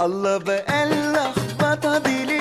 الله بقى اللخبطة دي ليه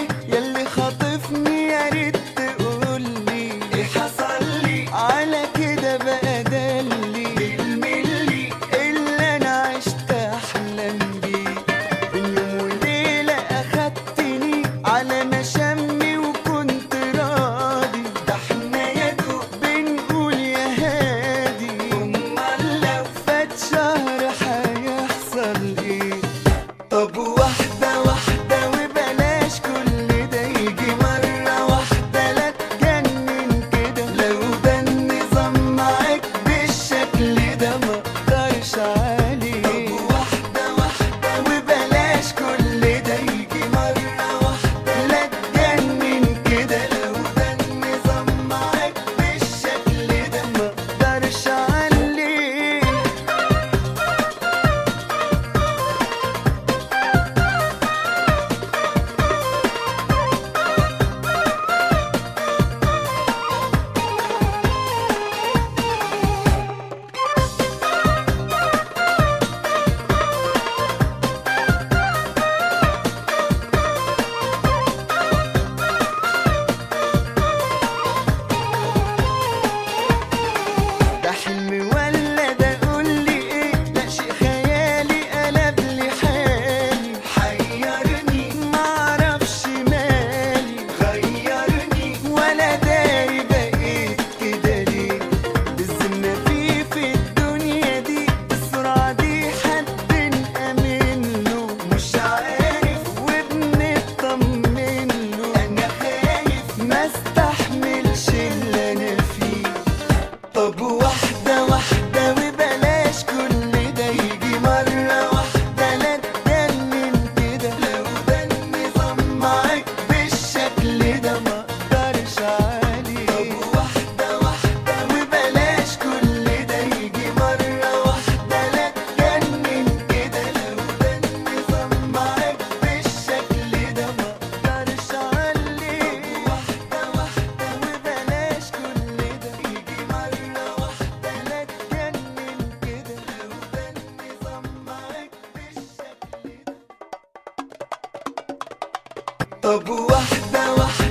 طب واحدة واحدة